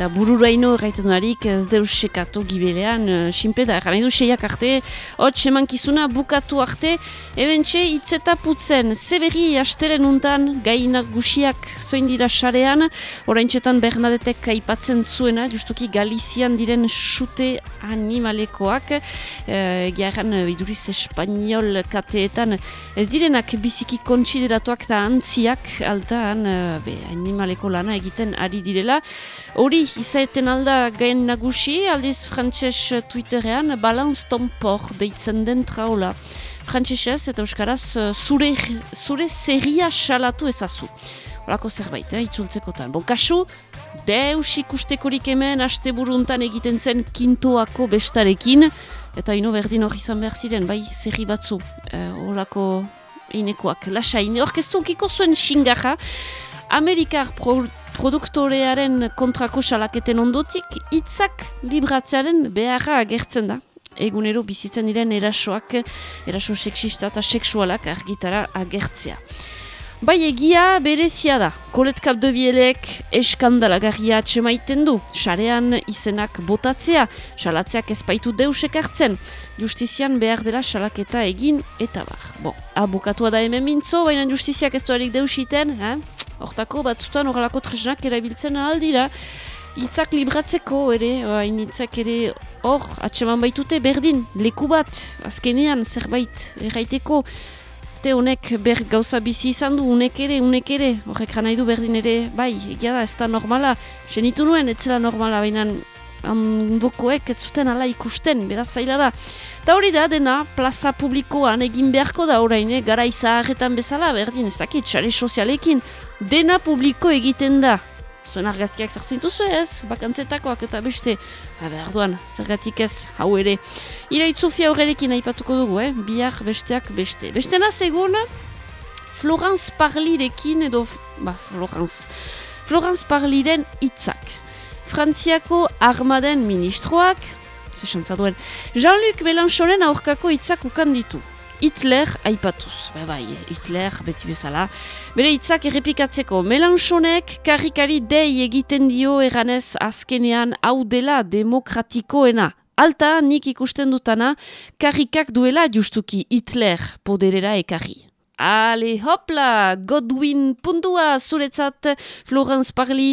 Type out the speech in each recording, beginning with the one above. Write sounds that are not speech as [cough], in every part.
Eta bururaino erraiten duarik ez deus sekatu gibelean, uh, simple da, gana edu seiak arte, hot semankizuna bukatu arte, ebentxe itzeta putzen, zeberi astelen untan, gainak gusiak zoin dira sarean, orain txetan Bernadetek aipatzen zuena, justuki Galizian diren sute animalekoak, uh, geharan uh, iduriz espanol kateetan, ez direnak biziki kontsideratuak eta antziak, altaan, be, animaleko lana egiten ari direla, hori izaeten alda gain nagusi, aldiz frantxez Twitterean, balans tompor deitzen den traula. Frantxezez eta euskaraz zure, zure zeria salatu ezazu. Horako zerbait, eh, itzultzekotan. Bon, kasu, deus ikustekorik hemen, aste buruntan egiten zen kintoako bestarekin, eta ino berdin hori izan behar ziren, bai, zerri batzu, eh, horako inekoak. Lasain, orkestu kiko zuen xingaja, Amerikar pro produktorearen kontrako salaketen ondotik, hitzak libratzearen beharra agertzen da. Egunero bizitzen diren erasoak, eraso sexista eta seksualak argitara agertzea. Bai egia berezia da, kolet kapdobielek eskandalagarria atxemaiten du, sarean izenak botatzea, salatzeak ezpaitu deusek hartzen, justizian behar dela salaketa egin eta bar. Bon, abokatua da hemen mintzo, baina justiziak ez duarik deusiten, eh? Hortako batzutan horrelako tresnak erabiltzen aldira, hitzak libratzeko ere, hain hitzak ere hor, atseman baitute berdin, leku bat, azkenean zerbait erraiteko, Te honek ber gauza bizi izan du, unek ere, unek ere, horrek nahi du berdin ere, bai, egia da, ez da normala, senitu nuen, ez zela normala, baina handokoek ez zuten ala ikusten, beraz zaila da. Ta hori da, dena, plaza publikoan egin beharko da orain, eh? gara izaharretan bezala, berdin, ez dakit, txare sozialekin, dena publiko egiten da, zuen argazkiak zartzen duzu ez, bakantzetakoak eta beste, ba, behar zergatik ez, hau ere. Iraitzu fia horrekin aipatuko dugu, eh? bihar besteak beste. Beste egun, Florence Parlirekin edo, ba, Florence, Florence Parliren hitzak. Frantziako armaden ministroak, zesantza duen, Jean-Luc Mélenchonen aurkako hitzak ukan ditu. Hitler aipatuz. Ba, bai, Hitler beti bezala. Bere hitzak errepikatzeko. Melanchonek karrikari dei egiten dio eranez azkenean hau dela demokratikoena. Alta nik ikusten dutana karrikak duela justuki Hitler poderera ekarri. Ale, hopla, Godwin pundua zuretzat Florence Parli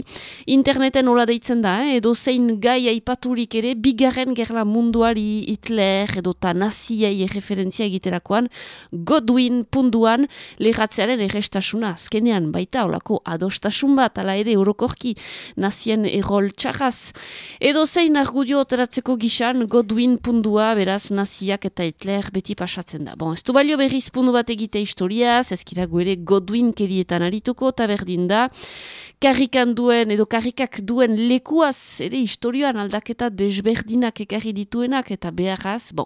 interneten hola deitzen da, eh? edo zein gai aipaturik ere, bigarren gerla munduari Hitler edo ta naziei referentzia egiterakoan, Godwin punduan lehatzearen errestasuna, azkenean baita olako adostasun bat, ala ere eurokorki nazien errol txarraz. Edo zein argudio oteratzeko gisan, Godwin pundua, beraz, naziak eta Hitler beti pasatzen da. Bon, ez du balio berriz pundu bat egite historia, historiaz, ezkira ere Godwin kerietan arituko, eta berdin da, karrikan duen, edo karrikak duen lekuaz, ere historioan aldaketa desberdinak ekarri dituenak, eta beharaz, bon.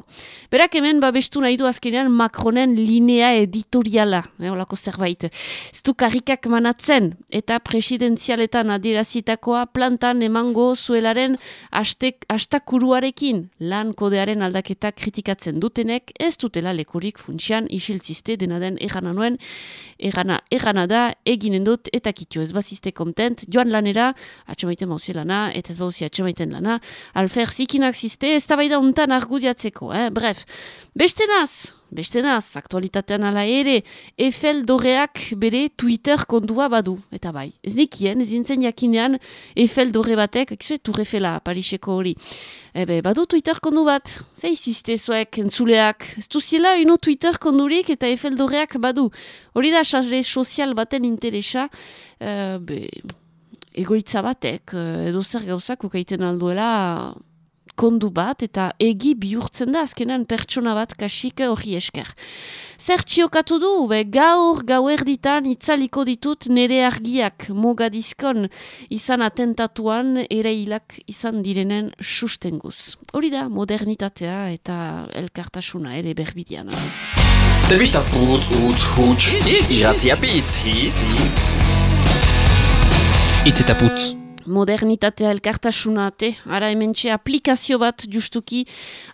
Berak hemen, babestu nahi du azkenean Macronen linea editoriala, eh, olako zerbait. Ez karrikak manatzen, eta presidenzialetan adierazitakoa plantan emango zuelaren astakuruarekin lan kodearen aldaketa kritikatzen dutenek, ez dutela lekurik funtsian isiltziste dena den erran erana nuen, erana, erana da, eginen dut, eta kitio ez bazizte kontent, joan lanera, atxamaiten mauzio lana, eta ez bauzia atxamaiten lana, alfer zikinak ziste, ez da bai da untan argudiatzeko, eh? bref. Beste naz, beste naz, aktualitatean ala ere, Eiffel doreak bere Twitter kondua badu, eta bai. Ez nekien, ez dintzen jakinean, Eiffel dore batek, ekizue, turrefela, Pariseko hori. Ebe, badu Twitter kondu bat, ze izizte zuek, entzuleak, ez duziela ino Twitter kondurik eta Eiffel doreak badu. Hori da, sare sozial baten interesa, uh, be, egoitza batek, edo zer gauzak ukaiten alduela, kondu bat eta egi bihurtzen da azkenan pertsona bat kasik hori esker. Zer txiokatu du, be, gaur gau erditan itzaliko ditut nere argiak mogadizkon izan atentatuan ere hilak izan direnen sustenguz. Hori da modernitatea eta elkartasuna ere berbidian. Zerbista putz, utz, huts, iratzia pitz, hitz. Itz eta putz. Modernitatea elkartasuna ate, ara hemen aplikazio bat justuki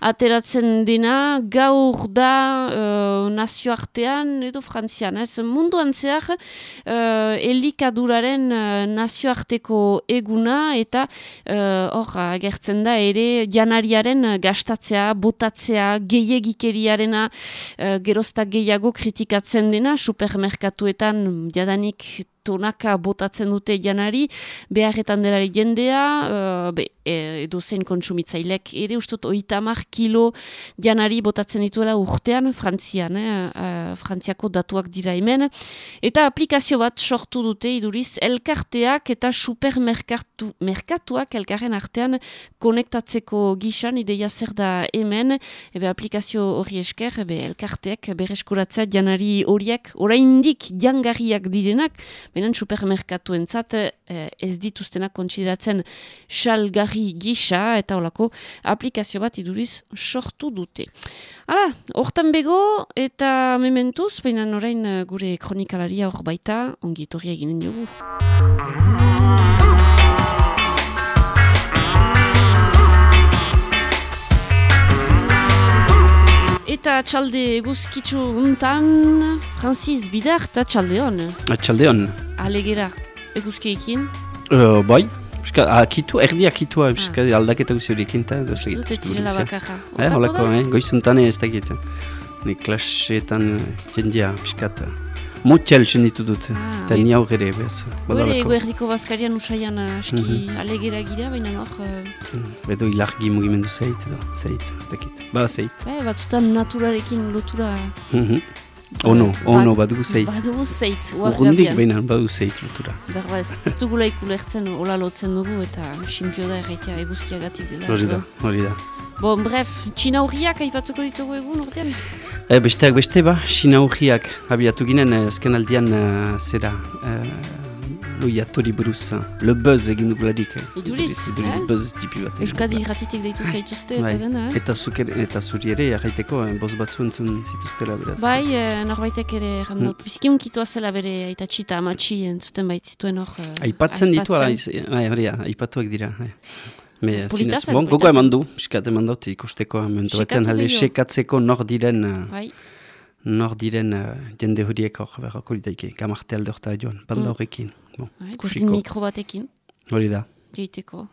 ateratzen dena, gaur da uh, nazioartean edo frantzian, ez? Munduan zehar uh, elikaduraren uh, nazioarteko eguna eta hor uh, agertzen da ere janariaren gastatzea, botatzea, gehiagikeriarena uh, geroztak gehiago kritikatzen dena, supermerkatuetan. Jadanik tonaka botatzen dute janari, beharretan delari jendea, uh, be, e, edo zen kontsumitzailek, ere ustot oitamar kilo janari botatzen dituela urtean, frantzian, eh, uh, frantziako datuak dira hemen, eta aplikazio bat sortu dute iduriz, elkarteak eta supermerkatuak elkarren artean konektatzeko gisan, ideia zer da hemen, ebe aplikazio hori esker, ebe elkarteak bereskuratzea janari horiek, oraindik jangarriak direnak, Benen supermerkatuen zat eh, ez dituztenak kontsideratzen salgarri gisa eta olako aplikazio bat iduriz sortu dute. Hala, hortan bego eta mementuz, baina orain eh, gure kronikalaria hor baita, ongi etorri eginen dugu. Eta txalde eguzkitzu untan, Francis Bidar eta txalde hon. Txalde hon alegera eguzkiekin? Uh, bai, akitu, erdi akitua, ah. aldaketa guzi horiekin. Zut ez zirela bakarra. Eh, holako, eh, goizuntan ez dakit. Klasetan jendia, piskat. Motxel jenditu dut, ah, eta ni aurre bez. Gure ego erdiko bazkarian usaian aski mm -hmm. alegera gira, baina nor... Uh... Edo ilargi mugimendu zeit, edo, zeit, ez dakit. Ba, zeit. Eh, batzutan naturarekin lotura... Mm -hmm. Ono, ono, badugu zeit. Badugu zeit, Urrundik behinan, badugu zeit lotura. Berba ez, ez dugu laik ulertzen, hola lotzen dugu eta simpio da erraitea eguzkiagatik dela. Hori da, hori da. Bon, bref, txina hurriak aipatuko ditugu egun urtean? E, besteak beste ba, txina hurriak abiatu ginen ezken eh, aldean uh, zera. Uh, loiatori buruz, le buzz egin dugularik. Iduriz, eh? buzz tipi bat. Euskadi irratitik deitu zaituzte eta dena, eh? Eta, zuker, eta zuri ere, erraiteko, eh, boz batzu entzun zituztela beraz. Bai, eh, norbaitek ere errandot, mm. bizkiun kitoa zela bere aita txita amatxi entzuten bait zituen hor. Eh, aipatzen ditu, hori, aipatuak dira. Eh. Me, zinez, bon, gogo eman du, piskat eman dut ikusteko, momentu batean, hale, sekatzeko nor diren, bai. nor diren uh, jende horiek hor, berrako litaike, gamarte alde horta joan, banda mm. Bon, Kustin mikro batekin. Hori da. Geiteko.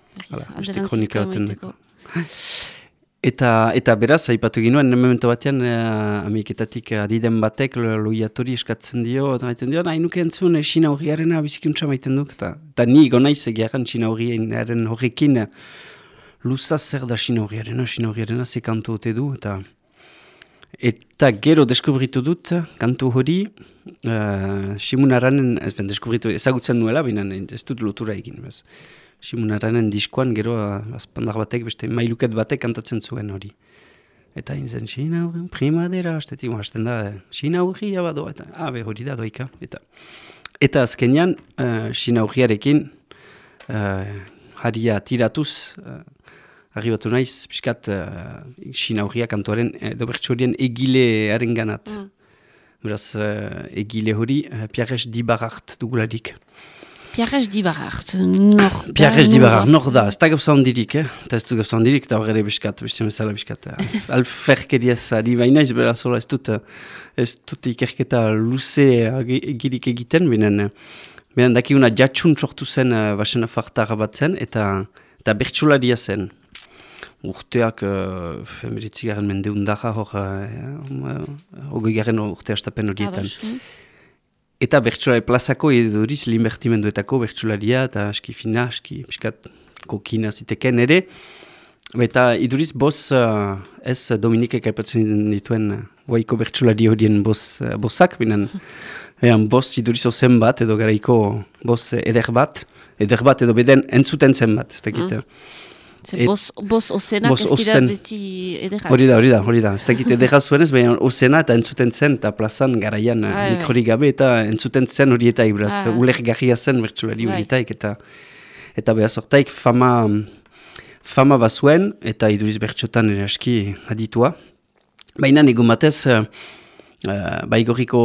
[laughs] Eta, eta beraz, aipatu ginuen, momentu batean, uh, amiketatik ari den batek, loiatori eskatzen dio, eta maiten dio, nahi nuke entzun, esina horriaren bizikuntza maiten duk, eta, eta ni gonaiz egiaren esina horriaren horrekin, luzaz zer da esina horriaren, esina horriaren kantu ote du, eta Eta gero deskubritu dut, kantu hori, uh, Simunaranen, ez ben, deskubritu ezagutzen nuela, baina ez dut lotura egin, bez. Simunaranen diskoan gero, uh, azpandar batek, beste mailuket batek kantatzen zuen hori. Eta inzen, Sina hori, primadera, estetik, hasten da, Sina hori abado, eta, ah, be, hori da doika. Eta, eta azkenean, uh, Sina horiarekin, uh, haria tiratuz, uh, arribatu naiz, piskat, uh, sinaurriak antuaren, edo bertsorien egilearen ganat. Mm. Beraz, uh, egile hori, uh, Pierres Dibarart dugularik. Pierres Dibarart, nor da? Pierres Dibarart, nor da, ez da gauza hondirik, eh? Eta ez du gauza hondirik, eta horre biskat, beste mesala biskat. [laughs] Alferkeriaz ari baina, ez beraz, ez dut, ez dut ikerketa luze egirik egiten, binen, binen dakiguna jatsun sortu zen uh, basena fartar bat zen, eta, eta bertsularia zen urteak uh, emiritzi garen mende undara hor uh, garen urte astapen horietan. Mm. Eta bertsulari plazako eduriz linbertimenduetako bertsularia eta aski fina, aski piskat kokina ziteken ere. Eta iduriz boz uh, ez Dominike kaipatzen dituen guaiko bertsulari horien boz, uh, bozak, binen ean boz iduriz ozen bat edo garaiko boz eder bat, eder bat edo beden entzuten zen bat, ez dakit. Mm. Et, bos, ozenak bos ez dira beti edera. Hori da, hori da, hori da. Ez dakit edera zuen baina ozena eta entzuten zen, eta plazan garaian ah, mikrori gabe, eta entzuten zen horietaik, beraz, ah, uler garria zen bertsulari horietaik, eta eta behaz hortaik fama, fama bazuen, eta iduriz bertxotan ere aski aditua. Baina egun batez, uh, baigorriko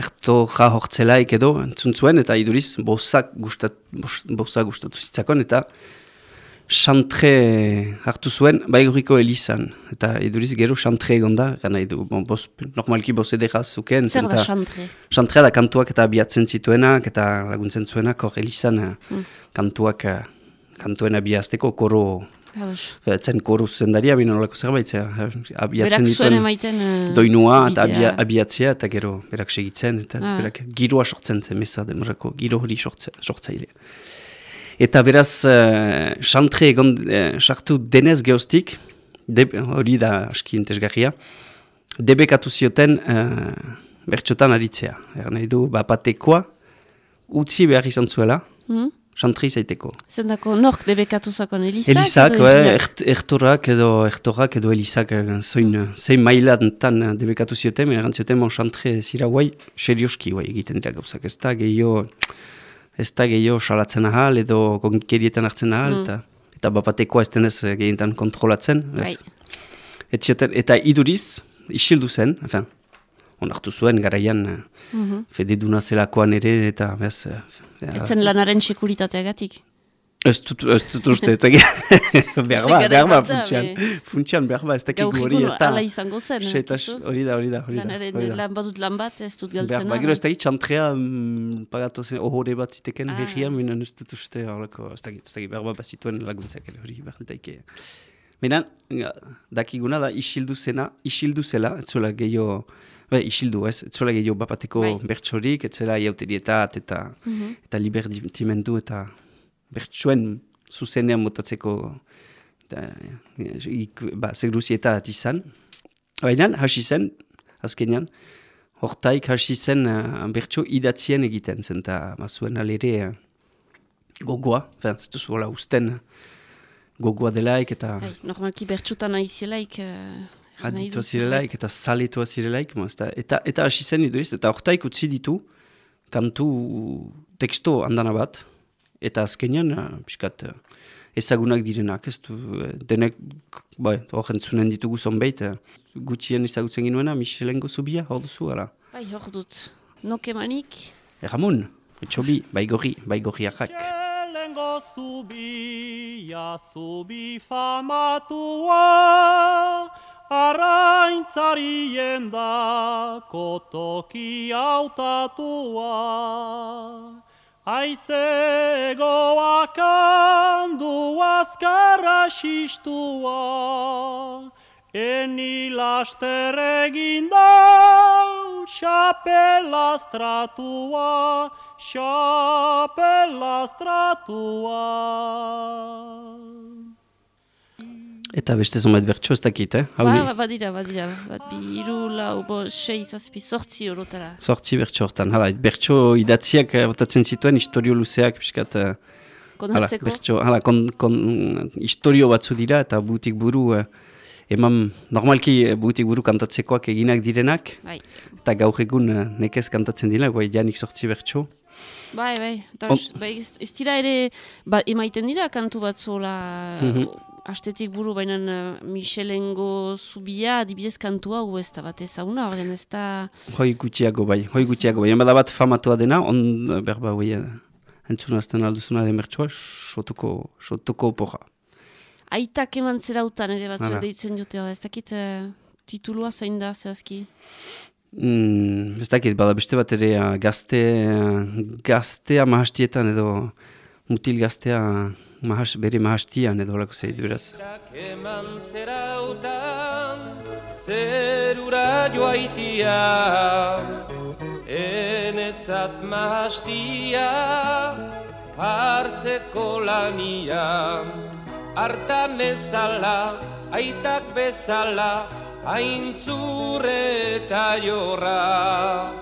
ertorra hortzelaik edo entzun zuen, eta iduriz bozak gustat, bos- gustatu zitzakon, eta xantre hartu zuen baigorriko elizan. Eta iduriz gero xantre egon da, gana idu, bon, boz, normalki boz edera zuken. Zer da xantre? Xantrea da kantuak eta abiatzen zituenak eta laguntzen zuenak hor elizan eh, kantuak eh, kantuen abiazteko koro. Zen koru zuzendaria, bine nolako zerbait, zera, abiatzen dituen emaiten... eh, doinua eta abia, abiatzea eta gero berak segitzen, eta Ah. berak giroa sortzen zen, meza demorako, giro hori sortze, sortzaile. Eta beraz, uh, xantre egon, eh, sartu denez geostik, deb- hori da aski entesgarria, debekatu zioten uh, bertxotan aritzea. Eran nahi du, bapatekoa, utzi behar izan zuela, Hmm? xantre izaiteko. Zendako nork debekatu zakon Elizak? Elizak, edo eh, Eliak? ert, ertorak edo ertorak edo Elizak eh, zoin, eh, zein mailantan eh, debekatu zioten, mon xantre zira guai, serioski guai egiten dira gauzak, ez da gehiago, ez da gehiago salatzen ahal edo konkerietan hartzen ahal, Mm. eta, eta bapatekoa ez denez eh, gehienetan kontrolatzen, Bai. ez. Ez zioten, eta iduriz, isildu zen, enfin, onartu zuen garaian eh, Mhm. fededuna zelakoan ere, eta bez, eh, Etzen lanaren sekuritateagatik. Ez dut, ez dut uste, ez dakit. [laughs] behar ba, behar ba, da, funtsian. Funtsian, behar ba, ez dakik hori ez da. ala izango zen. eh, hori da, hori da, hori da. Da. lan badut lan bat, ez dut Behar galtzen. ba, gero ez dakit, txantrea mm, pagatu zen, ohore bat ziteken Ah. herrian, minan ez dut uste, horreko, ez dakit, ez dakit, behar ba, bazituen laguntzak hori, behar daike. Minan, dakiguna da, isildu zena, isildu zela, ez zuela gehiago, Be, isildu ez, ez zuela gehiago bapateko Bai. bertsorik, ez zela iauterietat eta, Mhm. eta libertimendu eta bertsuen zuzenean motatzeko eta, eh, ik, ba, segruzieta izan. Baina, hasi zen, azkenean, hortaik hasi zen uh, bertso idatzien egiten zen, eta bazuen alere uh, gogoa, fin, ez duzu hola usten uh, gogoa delaik eta Bai, normalki bertxutan aizelaik... Uh, aditua zirelaik eta zaletua zirelaik, da, eta, eta hasi zen iduriz, eta hortaik utzi ditu kantu teksto handana bat, eta azkenean, uh, piskat, uh, ezagunak direnak, ez du, eh, denek, bai, hor entzunen ditugu zonbait, gutxien ezagutzen ginuena, Michelengo zubia, hor duzu, ala. Bai, hor dut. Nokemanik, Erramun, etxobi, baigorri, baigorri ahak. Txelengo zubia, zubi famatua, arraintzarien da kotoki hautatua. Aizegoak handu azkarra xistua, eni laster egin dau, xapelastratua, xapelastratua. Eta beste zonbait bertso ez dakit, eh? Hau ba, ba, badira, badira. Bat, bi, hiru, lau, bo, sei, zazpi, sortzi orotara. sortzi bertso hortan. Hala, bertso idatziak eh, botatzen zituen, historio luzeak, piskat, eh, hala, bertso, hala, kon, kon, historio batzu dira, eta butik buru, eh, eman, normalki butik buru kantatzekoak eginak direnak, Bai, eta gaur egun nekez kantatzen dira, guai janik sortzi bertso. bai, bai. Eta, bai, ez, dira ere, ba, emaiten dira kantu batzola, Mhm. Astetik buru, baina uh, Michelengo zubia, adibidez kantu hau ez da bat ezaguna, horren ez da... Hoi gutxiago bai, hoi gutxiago bai. Bada bat famatua dena, on berba hoi eh, entzun azten alduzuna den bertsoa, sotuko, sotuko porra. Aitak eman zerautan ere batzu deitzen dute, ez dakit uh, titulua zain da, zehazki. Mm, ez dakit, bada beste bat ere eh, gazte, eh, gaztea mahastietan edo mutil gaztea mahas, bere mahastian edo lako zeidu beraz. Eman zerautan zerura joaitia Enetzat mahastia hartzeko lania. Artan ezala, aitak bezala Aintzure eta jorra.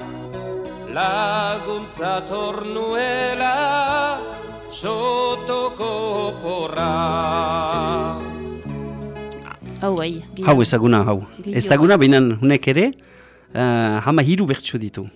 Laguntza tornuela Sotoko porra Hau bai. Hau ezaguna, hau. Gehiago. Ezaguna behinan hunek ere, uh, hama hiru bertso ditu.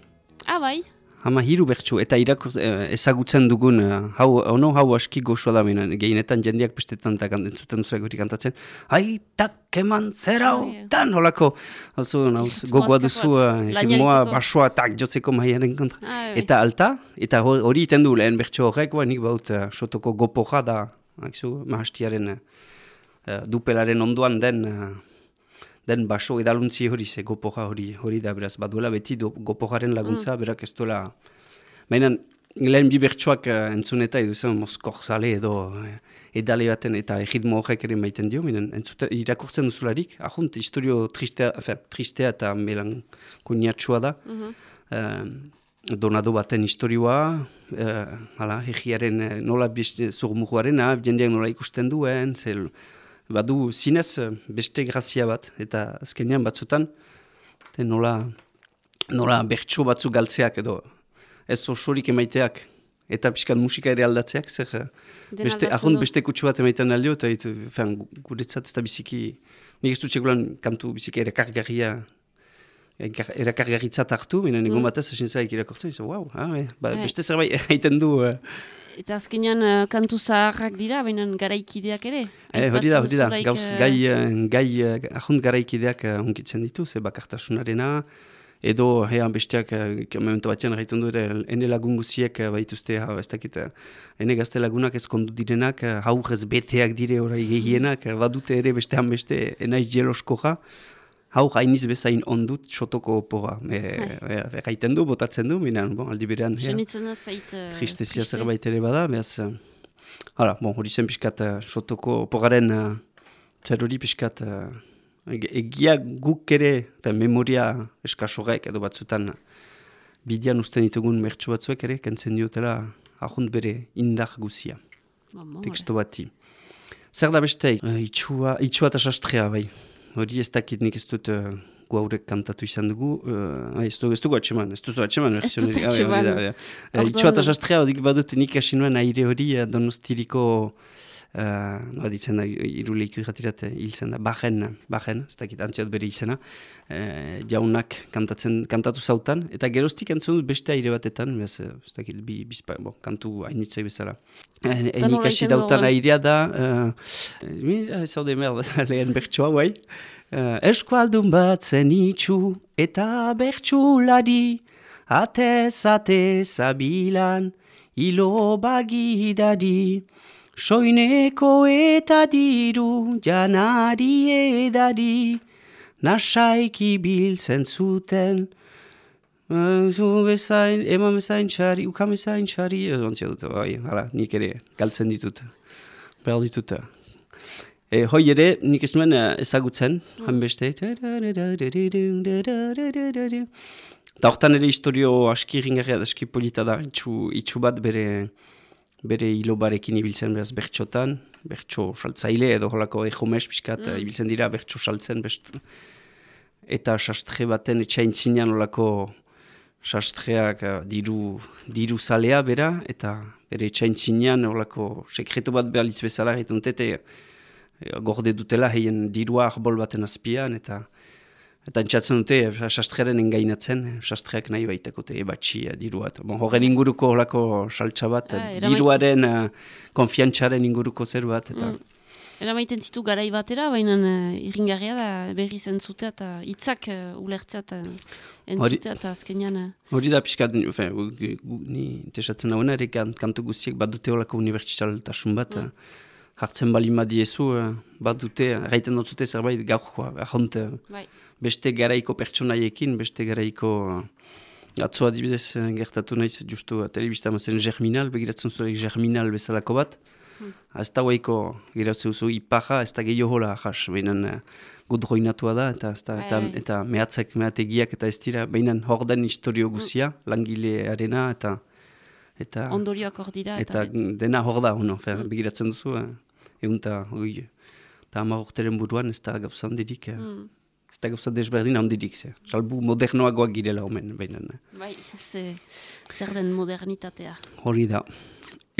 Ah, bai, Hama hiru bertsu, eta irakur, eh, ezagutzen dugun, eh, hau, ono hau aski goxoa da menen, gehienetan jendeak bestetan eta entzuten duzuek hori kantatzen, hai, tak, keman, zerau, Ai, tan, holako, hauzu, nauz, gogoa duzu, lainariteko. ritmoa, basoa, tak, jotzeko maiaren kontra. Ai, bai. Eta alta, eta hor- hori iten du lehen bertso horrek, ba, nik baut, uh, sotoko gopoja da, hakizu, mahastiaren, uh, dupelaren ondoan den, uh, den baso edaluntzi hori, ze gopoja hori, hori da, beraz, baduela beti do, gopojaren laguntza, berak ez duela, Baina, lehen bi bertsoak uh, entzun eta eduzen moskor zale edo eh, edale baten eta egitmo horrek ere maiten dio, baina entzute, irakurtzen duzularik, ahunt, historio tristea, enfin, tristea eta melankoniatxua da. Eh, donado baten historioa, uh, hala, egiaren nola beste zurmuruarena, jendeak nola ikusten duen, zel, badu zinez eh, beste grazia bat, eta azkenean batzutan, te nola, nola bertso batzu galtzeak edo ez osorik emaiteak, eta pixkat musika ere aldatzeak, zer, eh, Dena beste, ahont beste kutsu bat emaiten aldio, eta itu, fean, guretzat ez da biziki, nik ez dut kantu biziki erakargarria, enkar- erakargarritzat hartu, baina egun batez esin zaik irakortzen, wow, ah, eh, ba, Bai. beste zerbait [laughs] egiten du, eh, Eta azkenean eh, kantu zaharrak dira, baina garaikideak ere. Eh, hori da, hori da, gauz, eh, gai, eh, gai, eh, ahont garaikideak uh, hunkitzen ditu, ze bakartasunarena, edo, hea, besteak, uh, memento batean gaiten du ere, ene lagun guziek uh, baituzte, hau, ez dakit, uh, ene gazte lagunak ez kondu direnak, uh, hau ez beteak dire orai gehienak, uh, badute ere bestean beste, enaiz jeloskoja, hau hainiz bezain ondut sotoko opora. E, e, gaiten du, botatzen du, minan, bon, aldi berean, hea, Senitzen da zait... eh, tristezia triste. zerbait ere bada, behaz, uh, hala, bon, hori zen pixkat uh, sotoko opogaren uh, zer hori pixkat uh, eg- egia guk ere, ben, memoria eskasorek edo batzutan bidian usten ditugun mertsu batzuek ere, kentzen diotela ahont bere indar guzia, Ba, bon, teksto bati. Zer da beste, uh, itxua, itxua eta sastrea bai, hori ez dakit nik ez dut uh, guaurek kantatu izan dugu, uh, ez dugu, ez dugu atxeman, ez duzu atxeman Ez dut. Ah, atxeman. hori da. Eh, Itxua eta sastrea, badut nik hasi nuen aire hori donostiriko, uh, nola ditzen da, iruleiko irratirat eh, hil zen da, bajen, bajen, ez dakit antziot bere izena, eh, jaunak kantatzen, kantatu zautan, eta geroztik entzun dut beste aire batetan, bez, eh, ez dakit, bi, bizpa, bo, kantu hainitzai bezala. Eh, Nik hasi egiten dautan airea da, uh, mi, eh, zaude merda, [laughs] lehen bertsoa, bai, uh, eskualdun bat zen itxu eta bertsulari, atez atez abilan, ilo bagidari, soineko eta diru janari edari, nasaiki biltzen zuten, zu bezain, eman bezain txari, ukam bezain txari, edo ontzia dut, bai, hala, nik ere galtzen ditut, behar ditut. E, hoi ere, nik ez nuen eh, ezagutzen, han beste. Eta hortan ere historio aski da aski polita da, itxu, itxu bat bere, bere hilobarekin ibiltzen beraz bertxotan, bertxo saltzaile edo holako ejomes pixkat mm. ibiltzen dira bertxo saltzen best, eta sastre baten etxain zinean olako sastreak eh, diru, diru zalea bera, eta bere etxain zinean olako sekretu bat behar litz bezala egiten dute, eh, gorde dutela heien dirua arbol baten azpian, eta eta entzatzen dute eh, sastrearen engainatzen, eh, sastreak nahi baitakote ebatxi eh, dirua. Bon, horren inguruko olako saltsa bat, Ah, diruaren uh, konfiantzaren inguruko zer bat, eta... Mm. Eramaiten zitu garai batera, baina uh, irringarria da berri zentzutea eta hitzak uh, ulertzea eta entzutea eta azkenean... Uh, Hori da pixkat, ni tesatzen hauna ere kan- kantu guztiek badute olako unibertsitaltasun bat, Mm. Eh, hartzen bali madiezu, uh, badute, gaiten dutzute zerbait gaurkoa, ahont, eh, bai, beste garaiko pertsonaiekin, beste garaiko... Uh, atzo adibidez eh, gertatu naiz, justu telebista mazen germinal, begiratzen zuelek germinal bezalako bat, Hmm. Ez da guaiko, gira zeuzu, ipaja, ez da gehiago hola, jas, behinan uh, da, eta, ez da, eta, Bai, bai. eta mehatzak, mehategiak, eta ez dira, behinan hor den historio guzia, langilearena, eta eta ondorioak hor dira. eta dena hor da, hono, fer, begiratzen duzu, eh, egun eta, oi, eta hamar urteren buruan, ez da gauza handirik, Mm, ez da gauza desberdin handirik, ze. salbu modernoagoak girela omen, eh. bai, ze, zer den modernitatea. Hori da.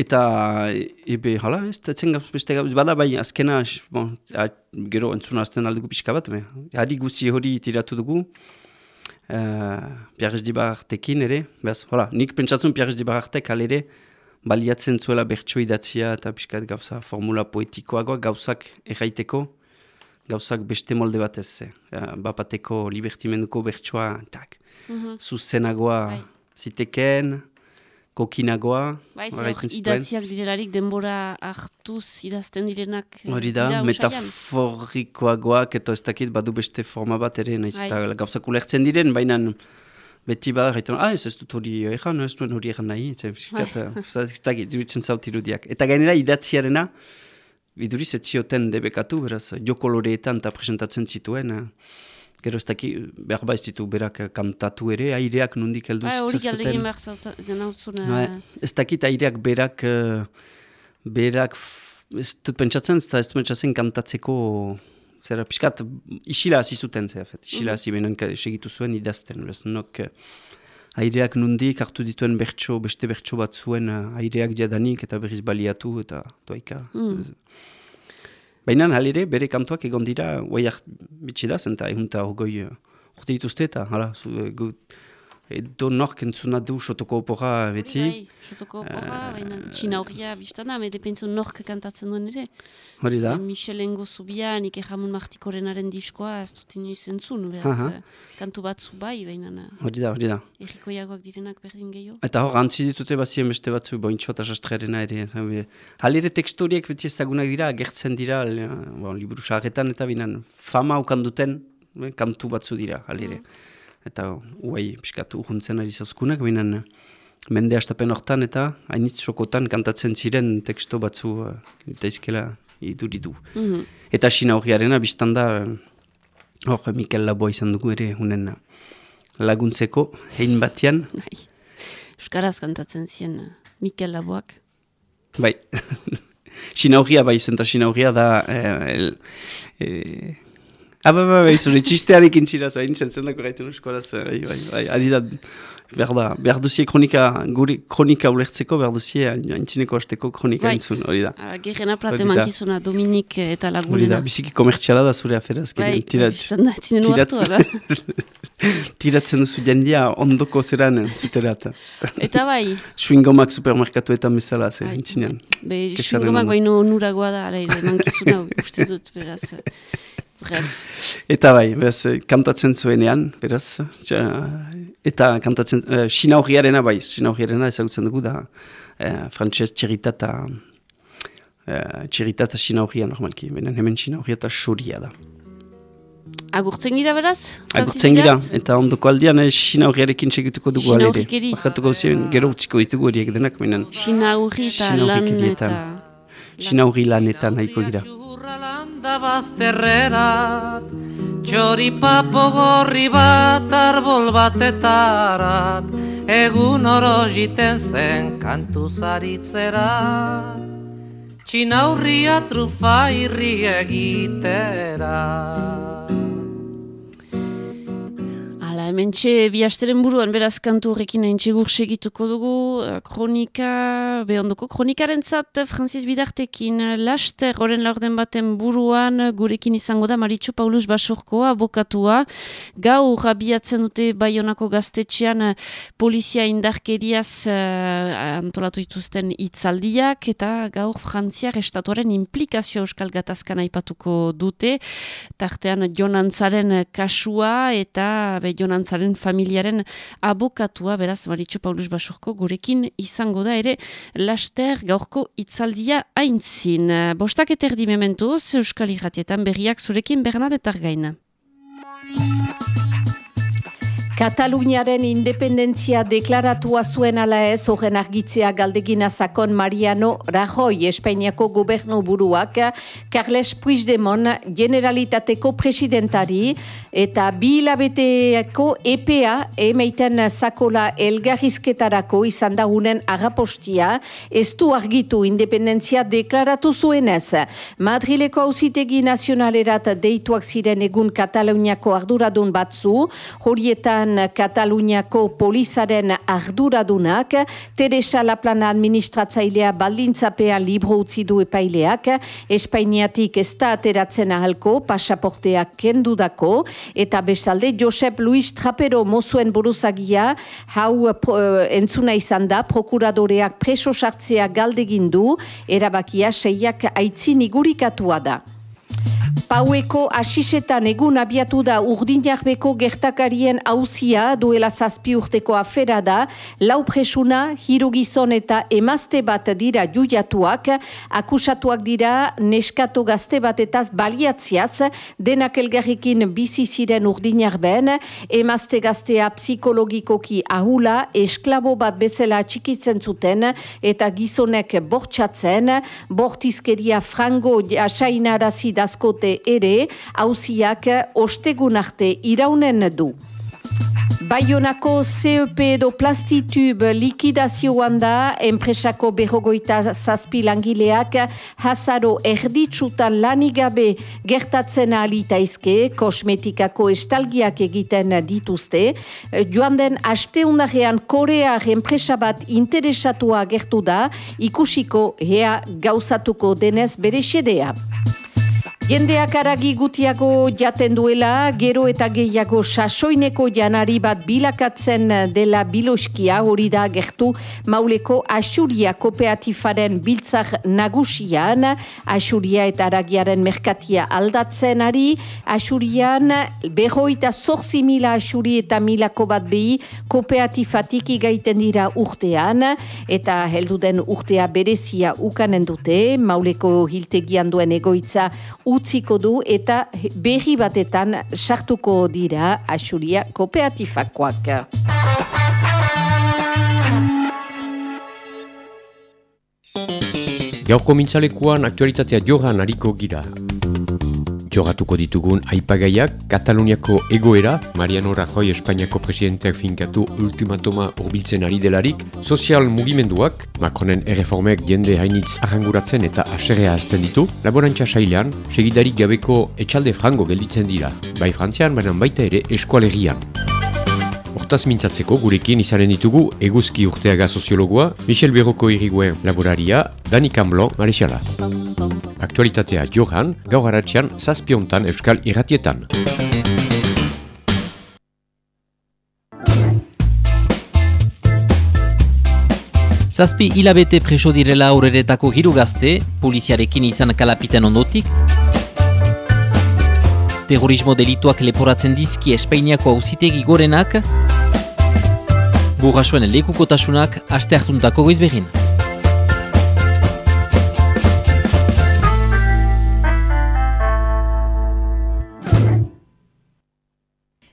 Eta, ebe, hala, ez da zen gauz beste gauz, bada bai, azkena, bon, a, gero entzuna azten aldugu pixka bat, me. Hari guzi hori tiratu dugu, uh, Pierre Dibarartekin ere, behaz, hola, nik pentsatzen Pierre Dibarartek alere baliatzen zuela bertso idatzia eta pixkat gauza formula poetikoagoa gauzak erraiteko, gauzak beste molde batez, uh, bapateko libertimenduko bertsoa, tak, Mhm. zuzenagoa Bai. ziteken, kokinagoa, Bai, zituen. idatziak direlarik denbora hartuz idazten direnak eh, Hori da, metaforikoagoak eta ez dakit badu beste forma bat ere, naiz Bai. eta gauzak ulertzen diren, baina beti bada gaitan, ah ez ez dut hori egan, ez duen hori egan nahi, ez dakit, duitzen zaut irudiak. Eta gainera idatziarena, iduriz ez zioten debekatu, beraz, jokoloreetan eta presentatzen zituen, gero ez dakit, behar ba ez ditu berak kantatu ere, aireak nondik heldu Bai, hori galdegin behar ez dakit aireak berak, berak, ez dut pentsatzen, ez dut pentsatzen kantatzeko, zera, piskat, isila hasi zuten, zera, fet, isila hasi benen ka- segitu zuen idazten, beraz, nok, eh, aireak nundik hartu dituen bertso, beste bertso bat zuen eh, aireak jadanik eta berriz baliatu eta doaika. Mm. Baina halere, bere kantuak egon dira, guaiak bitxi da, zenta egun eta hogoi uh, urte dituzte eta, hala, zu, eh, edo nork entzuna du sotoko opora beti. Hori bai, sotoko porra, baina txina horria biztan da, pentsu nork kantatzen duen ere. Hori da. Ze Michelengo zubia, nik Jamon Martikorenaren diskoa, ez dut inoiz entzun, beraz, Aha. eh, kantu batzu bai, baina Hori da, hori da. errikoiagoak direnak berdin gehiago. Eta hor, antzi ditute bazien beste batzu, bointxo eta sastrarena ere. zabe. Halere tekstoriek beti ezagunak dira, agertzen dira, le- bon, liburu sagetan eta binan, fama ukan duten eh, kantu batzu dira, halere. Eta uai, piskatu urhuntzen ari zauzkunak, binan, mende astapen hortan eta hainitz sokotan kantatzen ziren teksto batzu uh, eta izkela iduridu. Mhm. Eta Sina horriarena biztan da, eh, hor, Mikel Laboa izan dugu ere, hunen eh, laguntzeko, hein batean, Bai. Euskaraz kantatzen zien eh, Mikel Laboak. Bai. [laughs] Sinaugia bai, zenta sinaugia da... Eh, el, eh, ah, bai, bai, bai, zure txistearekin zira, zain zentzen dako gaiten euskaraz, eh, bai, bai, bai, ari da, behar da, behar duzie kronika, gure kronika ulertzeko, behar duzie haintzineko hasteko kronika Bai. entzun, hori da. Ah, Gerrena Hori plate mankizuna Dominik eh, eta Hori da, lagunena. biziki komertziala da zure afera, Bai, azkenean, tirat, biztan da, uartu da. [laughs] tiratzen duzu jendia ondoko zeran zutera, eta Eta bai, [laughs] swingomak supermerkatuetan bezala, ze, Bai, haintzinean. be, ondo. baino onuragoa da, ala ere, mankizuna, uste dut, beraz. Eh, Bref, [laughs] Eta bai, beraz, eh, kantatzen zuenean, beraz, tja, eta kantatzen, uh, sinauriarena bai, sinauriarena ezagutzen dugu da, uh, frantxez txirita eta uh, txirita eta sinauria normalki, benen hemen sinauria eta xuria da. agurtzen gira beraz? Agurtzen gira, eta ondoko aldian eh, sinauriarekin segituko dugu alere. Barkatuko zien, gero utziko ditugu horiek denak, menen Sinaurri eta lan eta... sinauri lanetan nahiko gira. Landa bazterrerat, txoripapo gorri bat arbol batetarat, egun oro jiten zen kantu zaritzera. Txinaurria trufa irri egitera. Hala, hemen txe, bi asteren buruan beraz kantu horrekin hain txegur segituko dugu, eh, kronika, behondoko kronikaren zat, Francis Bidartekin, laster, horren laurden baten buruan, gurekin izango da Maritxo Paulus Basorkoa, abokatua, gau rabiatzen dute Baionako gaztetxean eh, polizia indarkeriaz eh, antolatu dituzten hitzaldiak eta gaur Frantziar estatuaren implikazioa Euskal Gatazkan aipatuko dute, tartean Jonantzaren kasua eta be, Jonantzaren familiaren abokatua, beraz Maritxo Paulus Basurko gurekin izango da ere laster gaurko hitzaldia aintzin. Bostak eterdi mementuz Euskal Irratietan berriak zurekin Bernadetar gaina. Kataluniaren independentzia deklaratua zuen ala ez horren argitzea galdegina zakon Mariano Rajoy Espainiako gobernu buruak Carles Puigdemont generalitateko presidentari eta bi hilabeteako EPA emeiten zakola elgarrizketarako izan da unen agapostia ez du argitu independentzia deklaratu zuenez. Madrileko auzitegi nazionalerat deituak ziren egun Kataluniako arduradun batzu, horietan ziren Kataluniako polizaren arduradunak, Teresa Laplana administratzailea baldintzapean libro utzi du epaileak, Espainiatik ez da ateratzen ahalko, pasaporteak kendudako, eta bestalde Josep Luis Trapero mozuen buruzagia, hau uh, entzuna izan da, prokuradoreak preso sartzea galdegin du, erabakia seiak aitzin igurikatua da. Paueko asisetan egun abiatu da urdinarbeko gertakarien hauzia duela zazpi urteko afera da, lau presuna, hiru gizon eta emazte bat dira juiatuak, akusatuak dira neskato gazte batetaz baliatziaz, denak elgarrikin bizi ziren urdinarben, emazte gaztea psikologikoki ahula, esklabo bat bezala txikitzen zuten, eta gizonek bortxatzen, bortizkeria frango jasainarazi dazkote ere, hauziak ostegun arte iraunen du. Baionako CEP edo plastitub likidazioan da, enpresako berrogoita zazpi langileak hasaro erditsutan lanigabe gertatzen alitaizke, kosmetikako estalgiak egiten dituzte. Joan den asteundarean korear enpresa bat interesatua gertu da, ikusiko hea gauzatuko denez bere xedea. Jendeak aragi gutiago jaten duela, gero eta gehiago sasoineko janari bat bilakatzen dela biloskia hori da gertu mauleko asuria kooperatifaren biltzak nagusian, asuria eta aragiaren merkatia aldatzen ari, asurian berroita zorzi mila asuri eta milako bat behi kooperatifatik igaiten dira urtean, eta helduden urtea berezia ukanen dute, mauleko hiltegian duen egoitza utziko du eta berri batetan sartuko dira asuria kooperatifakoak. Gaurko mintzalekuan aktualitatea johan hariko gira. Joratuko ditugun aipagaiak, Kataluniako egoera, Mariano Rajoy Espainiako presidenteak finkatu ultimatoma urbiltzen ari delarik, sozial mugimenduak, Macronen erreformek jende hainitz arranguratzen eta aserrea azten ditu, laborantza sailean, segidarik gabeko etxalde frango gelditzen dira, bai frantzian, baina baita ere eskualerian. Hortaz mintzatzeko gurekin izanen ditugu eguzki urteaga soziologoa, Michel Berroko iriguen laboraria, Dani Camblon, Marixala. Aktualitatea Johan, gaur haratzean zazpiontan euskal irratietan. Zazpi hilabete preso direla aurreretako hiru gazte, poliziarekin izan kalapiten ondotik, terrorismo delituak leporatzen dizki Espainiako auzitegi gorenak, burrasuen lekukotasunak aste hartuntako goizbegin.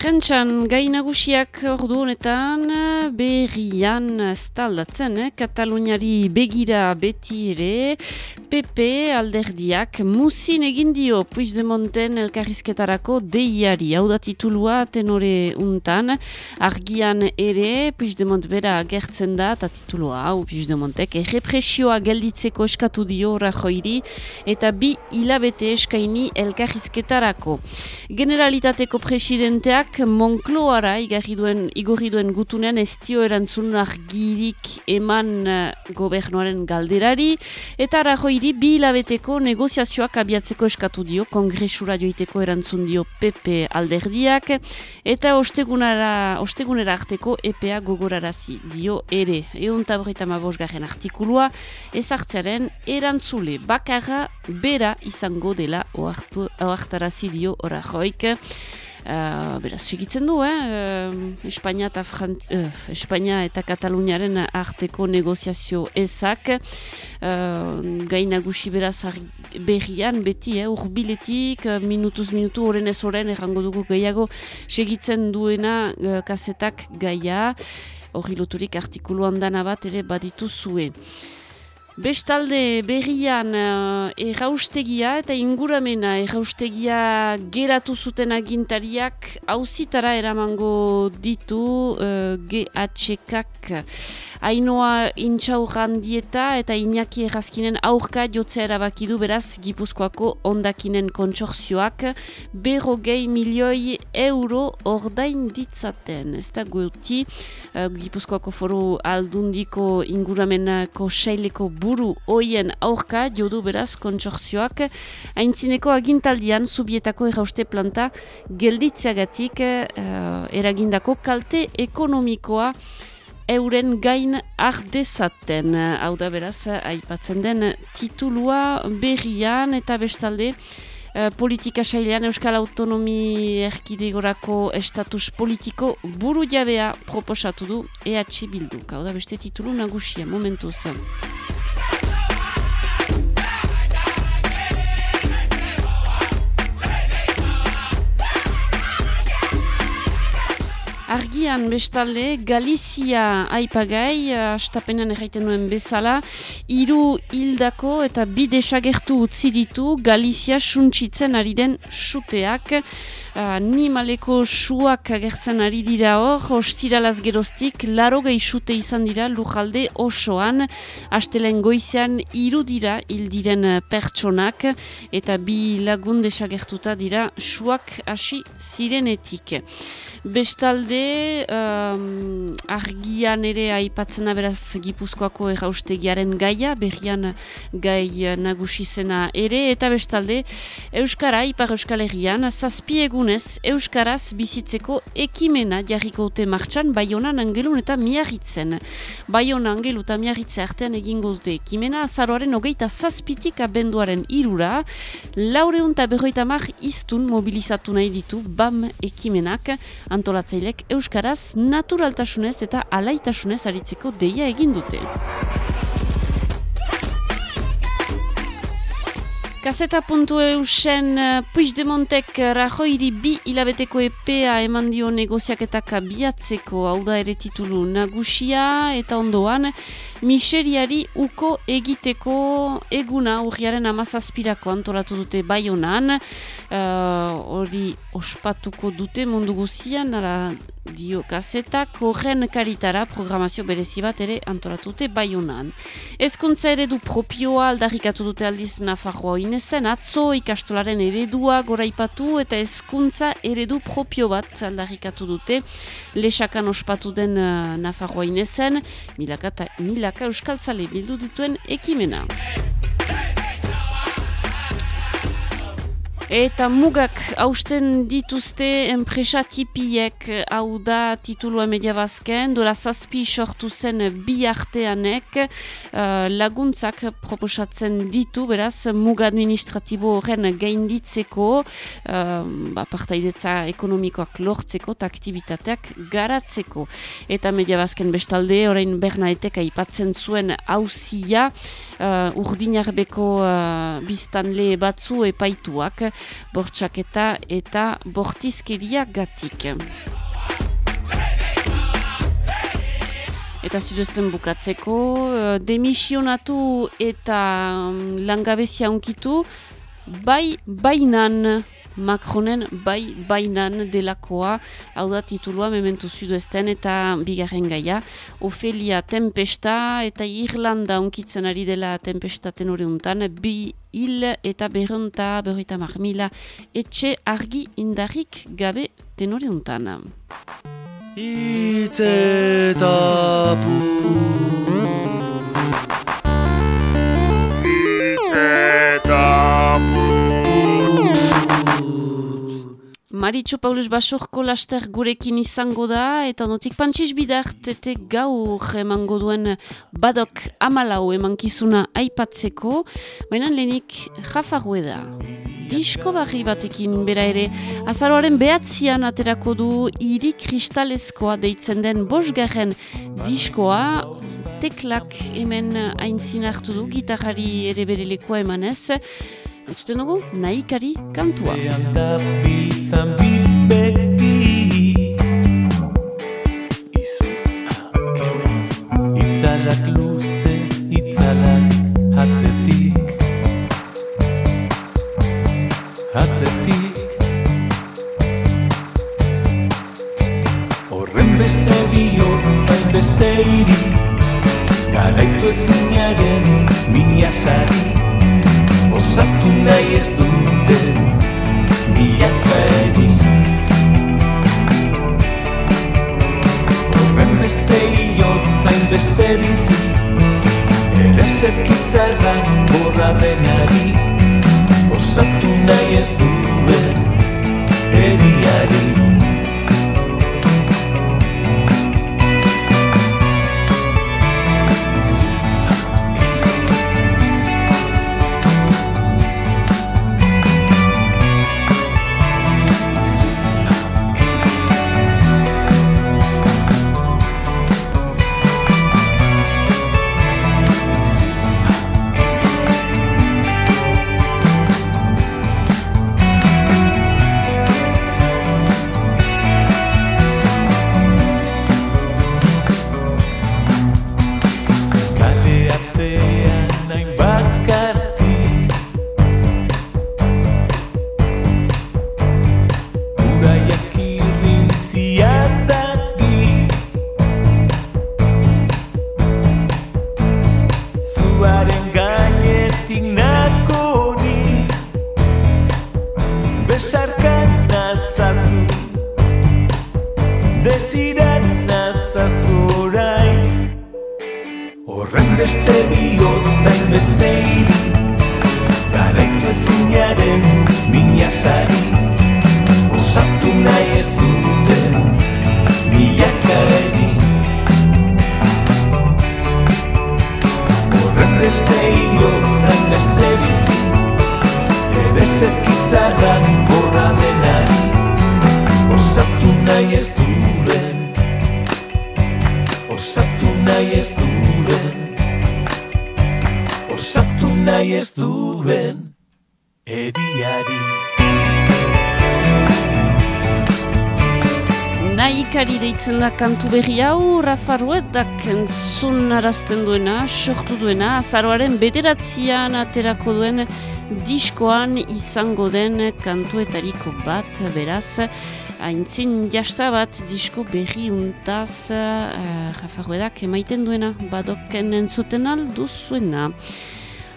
Prentxan gai nagusiak ordu honetan berrian staldatzen, eh? Kataluniari begira beti ere, PP alderdiak musin egin dio Puigdemonten elkarrizketarako deiari, hau da titulua tenore untan, argian ere Puigdemont bera gertzen da, eta titulua hau Puigdemontek, errepresioa gelditzeko eskatu dio rajoiri, eta bi hilabete eskaini elkarrizketarako. Generalitateko presidenteak Monkloara igarri duen, igorri duen gutunean ez dio erantzun argirik eman uh, gobernuaren galderari eta rajoiri bi hilabeteko negoziazioak abiatzeko eskatu dio, kongresura joiteko erantzun dio PP alderdiak eta ostegunara, ostegunera arteko EPA gogorarazi dio ere. Egun taborita mabosgarren artikulua ezartzearen erantzule bakarra bera izango dela oartarazi dio rajoik. Uh, beraz, segitzen du, eh? Uh, Espainia, eta Frant uh, Espainia eta Kataluniaren arteko negoziazio ezak. Uh, Gainagusi beraz berrian, beti, eh? urbiletik, minutuz minutu, horren ez horren, errango dugu gehiago, segitzen duena uh, kasetak gaia, hori loturik artikuluan dana bat ere baditu zuen. Bestalde berrian uh, erraustegia eta inguramena erraustegia geratu zuten agintariak hauzitara eramango ditu uh, GHKak. Ainoa intxaurrandieta eta Iñaki errazkinen aurka jotzea erabakidu beraz Gipuzkoako ondakinen kontsorzioak berrogei milioi euro ordain ditzaten. Ez da guti uh, Gipuzkoako foru aldundiko inguramenako seileko buru hoien aurka jodu beraz kontsorzioak haintzineko agintaldian subietako errauste planta gelditzeagatik uh, eragindako kalte ekonomikoa euren gain ardezaten. Hau da beraz, aipatzen den titulua berrian eta bestalde uh, politika sailean Euskal Autonomi Erkidegorako estatus politiko buru jabea proposatu du EH Bilduk. Hau da beste titulu nagusia, momentuz. Argian bestalde, Galizia aipagai, astapenan erraiten nuen bezala, hiru hildako eta bi desagertu utzi ditu Galizia suntsitzen ari den suteak. Uh, ni maleko suak agertzen ari dira hor, ostiralaz geroztik, laro gehi sute izan dira lujalde osoan, astelen goizean hiru dira hildiren pertsonak, eta bi lagun desagertuta dira suak hasi zirenetik. Bestalde, um, argian ere aipatzen beraz Gipuzkoako erraustegiaren gaia, berrian gai nagusi zena ere, eta bestalde, Euskara, Ipar Euskal Herrian, zazpi egunez Euskaraz bizitzeko ekimena jarriko dute martxan, Baionan angelun eta miarritzen. Baiona angelu eta miarritze artean egingo dute ekimena, azaroaren hogeita zazpitik abenduaren irura, laureun eta berroita mar iztun mobilizatu nahi ditu BAM ekimenak, antolatzailek Euskaraz naturaltasunez eta alaitasunez aritzeko deia egin dute. Kaseta puntu eusen uh, Puigdemontek Rajoiri bi hilabeteko epea eman dio negoziaketak biatzeko hau da ere titulu nagusia eta ondoan miseriari uko egiteko eguna urriaren amazazpirako antolatu dute bai honan hori ospatuko dute mundu guzian ara dio kasetak horren karitara programazio berezi bat ere antolatute bai honan. Ezkuntza eredu propioa aldarrikatu dute aldiz Nafarroa inezen, atzo ikastolaren eredua goraipatu eta ezkuntza eredu propio bat aldarrikatu dute lesakan ospatu den uh, Nafarroa inezen, milaka, ta, milaka euskaltzale bildu dituen ekimena. Eta mugak hausten dituzte enpresa tipiek. Hau da titulua media bazken, dola zazpi sortu zen bi arteanek. Uh, laguntzak proposatzen ditu, beraz muga administratibo horren gainditzeko, uh, partaidetza ekonomikoak lortzeko eta aktivitateak garatzeko. Eta media bazken bestalde, orain bernaetek aipatzen zuen hauzia uh, urdinarbeko uh, biztanle batzu epaituak, bortxaketa eta bortizkeria gatik. Eta zudezten bukatzeko, eh, demisionatu eta mm, langabezia unkitu, bai bainan Macronen bai bainan delakoa, hau da titulua mementu zuduesten eta bigarren gaia. Ofelia Tempesta eta Irlanda unkitzen ari dela Tempestaten hori untan, bi hil eta berronta, berroita marmila, etxe argi indarrik gabe tenore untan. Itzetapu Maritxo Paulus Basurko laster gurekin izango da, eta notik pantsiz bidart, eta gaur emango duen badok amalau emankizuna aipatzeko, baina lehenik jafarue da. Disko barri batekin bera ere, azaroaren behatzian aterako du iri kristalezkoa deitzen den bosgarren diskoa, teklak hemen aintzin hartu du, gitarrari ere bere lekoa emanez, entzuten dugu nahikari kantua. Zean da biltzan Horren beste bihot zain beste hiri Garaitu ezinaren minasari Osatu nahi ez duten milaka eri Horren beste hilot zain beste bizi Ere zerkitzarrak borra denari. Osatu nahi ez duen eriari kantu berri hau, Rafa Ruedak entzun arazten duena, sortu duena, azaroaren bederatzean aterako duen diskoan izango den kantuetariko bat, beraz, haintzin jasta bat disko berri untaz uh, Rafa Ruedak emaiten duena, badoken entzuten alduzuena.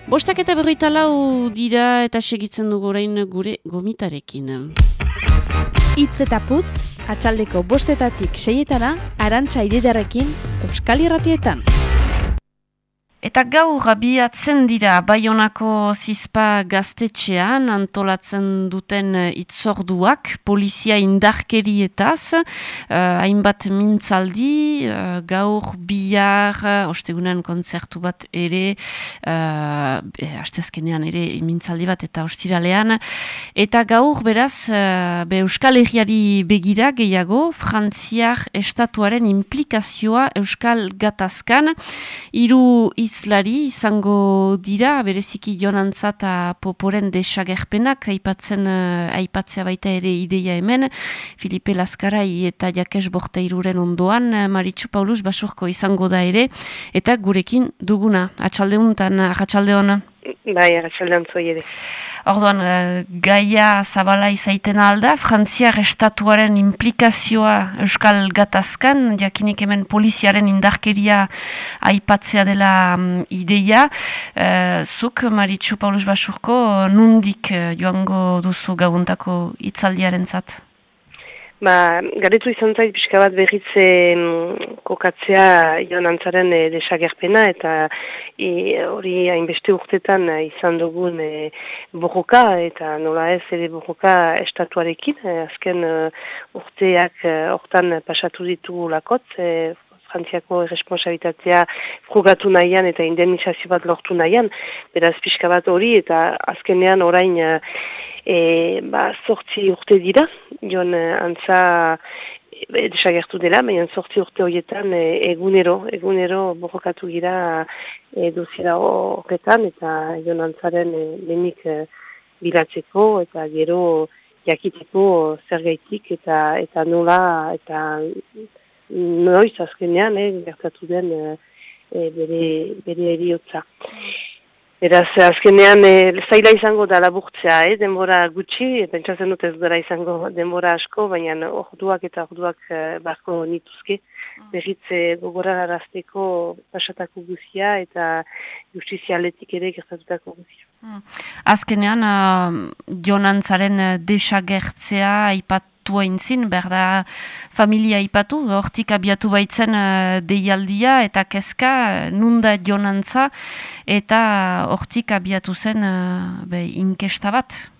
Bostak eta berroita lau dira eta segitzen dugu orain gure gomitarekin. Itz eta putz, atxaldeko bostetatik seietana, arantxa ididarekin, Euskal Irratietan. Eta gaur abiatzen dira Baionako zizpa gaztetxean antolatzen duten eh, itzorduak, polizia indarkerietaz, uh, hainbat mintzaldi, uh, gaur bihar, uh, ostegunan kontzertu bat ere, uh, astezkenean ere mintzaldi bat eta ostiralean, eta gaur beraz, uh, be Euskal Herriari begira gehiago, Frantziar estatuaren implikazioa Euskal Gatazkan, hiru izlari izango dira, bereziki jonantza eta poporen desagerpenak, aipatzen, uh, aipatzea baita ere ideia hemen, Filipe Laskarai eta Jakes Borteiruren ondoan, uh, Maritxu Paulus Basurko izango da ere, eta gurekin duguna, atxaldeuntan, atxaldeon. Bai, atxaldean zoi ere. Orduan, uh, gaia zabala izaiten alda, Frantziar estatuaren implikazioa Euskal Gatazkan, jakinik hemen poliziaren indarkeria aipatzea dela um, ideia. Uh, zuk, Maritxu Paulus Basurko, nundik uh, joango duzu gauntako itzaldiaren zat? Ba, garetu izan zait pixka bat berriz mm, kokatzea joan antzaren e, desagerpena eta hori hainbeste urtetan e, izan dugun e, borroka eta nola ez ere borroka estatuarekin. E, azken e, urteak hortan pasatu ditu lakot, e, Frantziako irresponsabilitatea frugatu nahian eta indemnizazio bat lortu nahian. Beraz pixka bat hori eta azkenean orain e, ba, sortzi urte dira, joan antza e, desagertu dela, baina sortzi urte horietan e, egunero, egunero borrokatu gira e, duzira horretan eta joan antzaren e, lehenik e, bilatzeko eta gero jakiteko zer gaitik eta, eta nola eta noiz azkenean, eh, gertatu den eh, bere, bere eriotza. Beraz, azkenean, e, zaila izango da laburtzea, eh? denbora gutxi, pentsatzen dut ez dara izango denbora asko, baina orduak eta orduak e, barko nituzke, berriz e, gogorarazteko pasatako guzia eta justizialetik ere gertatutako guzia. Azkenean, uh, jonantzaren uh, desagertzea aipatu aintzin, berda familia aipatu, hortik abiatu baitzen uh, deialdia eta kezka, nunda jonantza, eta hortik abiatu zen uh, be, inkesta bat.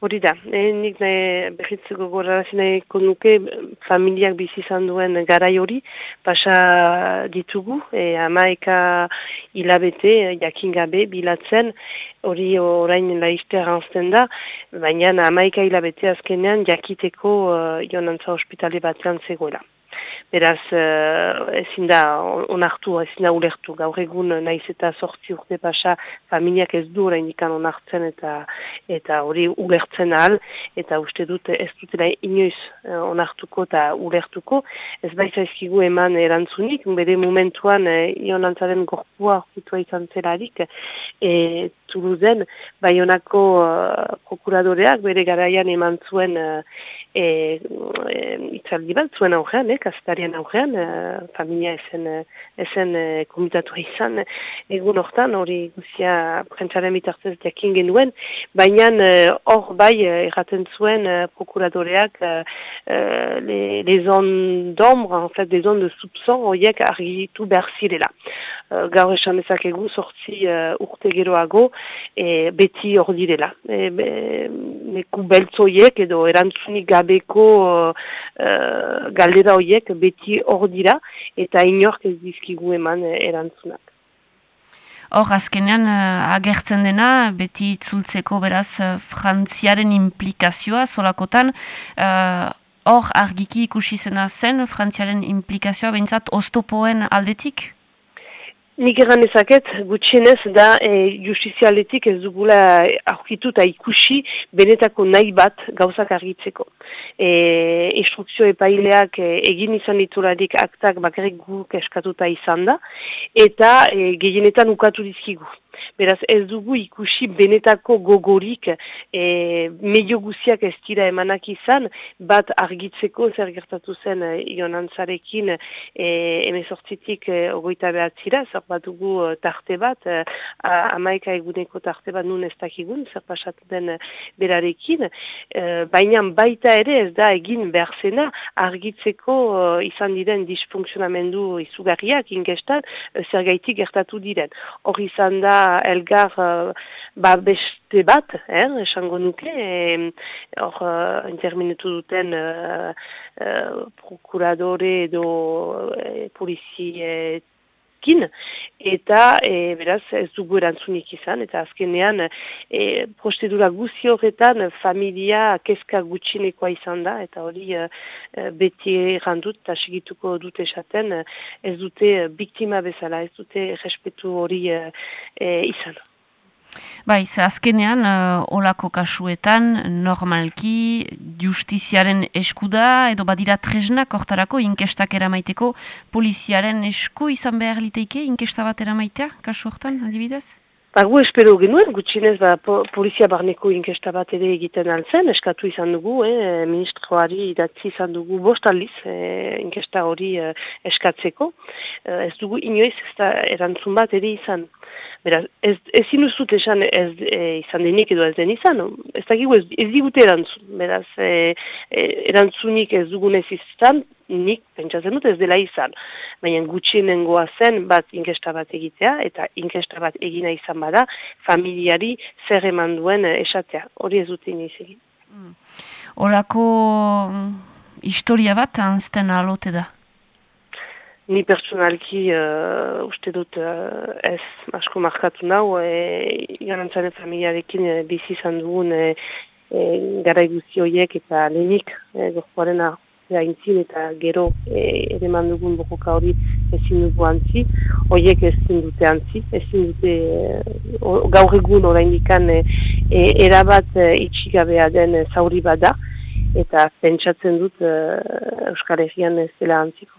Hori da, e, nik nahi behitz gogoraraziko nuke familiak bizi izan duen garai hori, pasa ditugu, e, amaeka hilabete, jakin gabe, bilatzen, hori orain laizte arranzten da, baina amaika hilabete azkenean jakiteko uh, jonantza hospitale batean zegoela. Beraz, uh, ezin da onartu, ezin da ulertu, gaur egun naiz eta sortzi urte pasa familiak ez du orain ikan onartzen eta eta hori ulertzen ahal, eta uste dut ez dutela inoiz uh, onartuko eta ulertuko, ez baita ezkigu eman erantzunik, bere momentuan uh, ionantzaren gorpua orkitua izan zelarik, e, Tuluzen, Baionako uh, prokuradoreak bere garaian eman zuen uh, e, e, itzaldi bat zuen aurrean, eh, kazitarien aurrean, uh, familia esen, esen uh, komitatu izan, egun hortan hori guzia prentsaren bitartez jakin genuen, baina hor uh, bai erraten zuen uh, prokuradoreak uh, uh, les zones d'ombre, en fait, les zones de soupçon horiek argitu behar zirela. Uh, gaur esan ezakegu sortzi uh, urte geroago, e, beti hor direla. E, be, neku beltzoiek edo erantzunik gabeko galdera horiek beti hor dira eta inork ez dizkigu eman erantzunak. Hor, azkenean agertzen dena, beti itzultzeko beraz frantziaren implikazioa zolakotan, hor argiki ikusi zena zen frantziaren implikazioa behintzat oztopoen aldetik? Nik egan ezaket, gutxienez da e, justizialetik ez dugula aurkitu eta ikusi benetako nahi bat gauzak argitzeko. E, instrukzio epaileak e, egin izan ditularik aktak bakarrik guk eskatuta izan da, eta e, gehienetan ukatu dizkigu. Beraz ez dugu ikusi benetako gogorik e, medio guziak ez dira emanak izan, bat argitzeko zer gertatu zen e, ionantzarekin e, emezortzitik e, ogoita behatzira, zer bat dugu e, tarte bat, e, amaika eguneko tarte bat nun ez dakigun, zer pasatu den berarekin, e, baina baita ere ez da egin behar zena argitzeko e, izan diren disfunksionamendu izugarriak inkestan, e, zer gaitik gertatu diren. Hor izan da elgar uh, ba beste bat, eh, esango nuke, hor uh, interminetu duten uh, uh, prokuradore edo uh, polizie kin, eta e, beraz ez dugu erantzunik izan, eta azkenean e, prozedura guzi horretan familia kezka gutxinekoa izan da, eta hori e, beti errandut eta segituko dute esaten ez dute biktima bezala, ez dute respetu hori e, izan. Bai, ze azkenean, uh, olako kasuetan, normalki, justiziaren eskuda, edo badira tresnak hortarako, inkestak eramaiteko, poliziaren esku izan behar liteike, inkesta bat eramaitea, kasu hortan, adibidez? Ba, gu espero genuen, gutxinez, ba, po, polizia barneko inkesta bat ere egiten altzen, eskatu izan dugu, eh, ministroari idatzi izan dugu bost aldiz, eh, inkesta hori eh, eskatzeko. Eh, ez dugu inoiz ez da erantzun bat ere izan. Beraz, ez, ez inuzut esan ez e, izan denik edo ez den izan, ez dakigu ez, ez digute erantzun. Beraz, e, e, erantzunik ez dugunez izan, nik pentsatzen dut ez dela izan. Baina gutxienengoa zen bat inkesta bat egitea eta inkesta bat egina izan bada familiari zer eman duen esatea. Hori ez dut inoiz egin. Mm. Horako mm, historia bat anzten alote da? Ni pertsonalki uh, uste dut uh, ez asko markatu nau, e, garantzaren familiarekin e, bizi izan dugun e, e, gara horiek eta lehenik e, gorkoaren haintzin eta gero e, ere mandugun bokoka hori ezin dugu antzi, horiek ezin dute antzi, ezin dute e, gaur egun orain dikan e, erabat e, itxigabea den zauri bada eta pentsatzen dut e, Euskal Herrian ez dela antziko.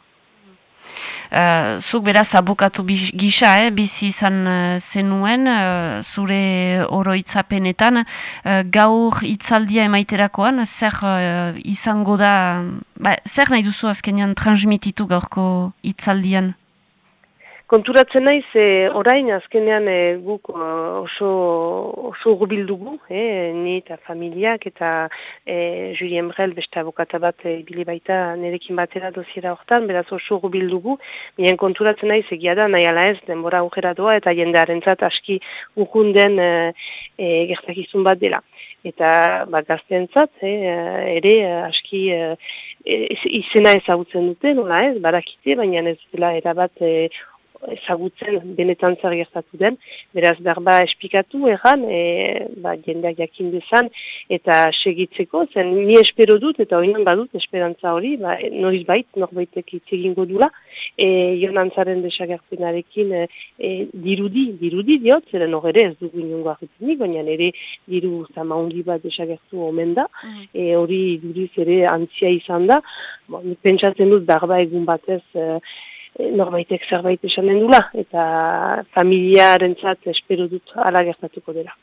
Uh, zuk beraz abokatu gisa, eh, bizi izan uh, zenuen, uh, zure oroitzapenetan, uh, gaur hitzaldia emaiterakoan, zer uh, izango da, ba, zer nahi duzu azkenean transmititu gaurko hitzaldian? Konturatzen naiz, e, orain azkenean e, guk o, oso, oso urbildugu, e, ni eta familiak eta e, Julien Brel beste abokata bat e, ibili baita nerekin batera doziera hortan, beraz oso urbildugu, mien konturatzen naiz egia da, nahi ala ez, denbora aurrera doa eta jendearen zat aski urrunden e, e, gertakizun bat dela. Eta ba, gazteentzat e, ere aski e, izena ezagutzen dute, nola ez, barakite, baina ez dela erabat e, ezagutzen benetan zer gertatu den, beraz berba esplikatu erran, e, ba, jendeak jakin dezan, eta segitzeko, zen ni espero dut, eta oinan badut esperantza hori, ba, noiz bait, norbaitek hitz egingo dula, e, jonantzaren desagerpenarekin e, e, dirudi, dirudi diot, zeren hor ere ez dugu inongo argitinik, baina ere diru zama hundi bat desagertu omen da, e, hori duriz ere antzia izan da, bon, pentsatzen dut berba egun batez, e, norbaitek zerbait esanen dula, eta familiarentzat espero dut ala gertatuko dela.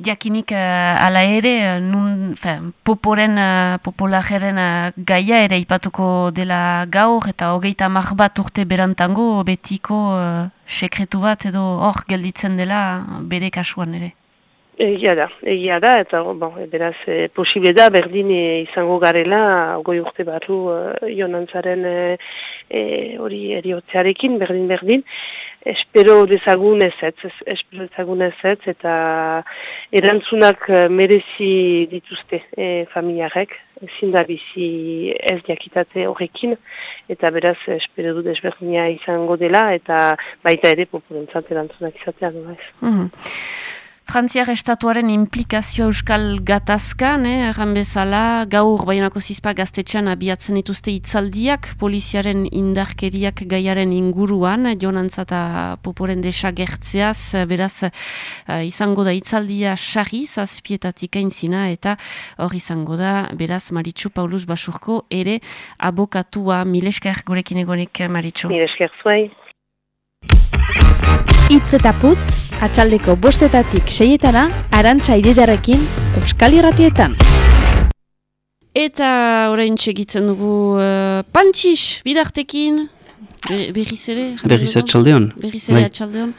Jakinik uh, ala ere, eh, nun, fe, poporen, uh, popolajeren uh, gaia ere ipatuko dela gaur, eta hogeita mar bat urte berantango, betiko uh, sekretu bat edo hor gelditzen dela bere kasuan ere. Egia da, egia da, eta bon, beraz, e, posible da, berdin e, izango garela, goi urte barru e, jonantzaren hori e, eriotzearekin, berdin-berdin, espero dezagun ez ez, espero dezagun ez ez, eta erantzunak merezi dituzte e, familiarek, ezin da bizi ez diakitate horrekin, eta beraz, espero du desberdina izango dela, eta baita ere populentzat erantzunak izatea, no ez. Mm Frantziar estatuaren implikazioa euskal gatazkan, eh, erran bezala, gaur baionako zizpa gaztetxean abiatzen dituzte itzaldiak, poliziaren indarkeriak gaiaren inguruan, jonantza eta poporen desagertzeaz, beraz, uh, izango da itzaldia sarri, zazpietatik aintzina, eta hor izango da, beraz, Maritxu Paulus Basurko, ere abokatua, milesker gurekin egonik, Maritxu. Milesker zuai. Itz eta putz, atxaldeko bostetatik seietana, arantxa ididarekin, Euskal Irratietan. Eta orain txegitzen dugu uh, pantxix, bidartekin, Be, berriz ere? Berriz atxaldeon. Berriz ere Bai. atxaldeon.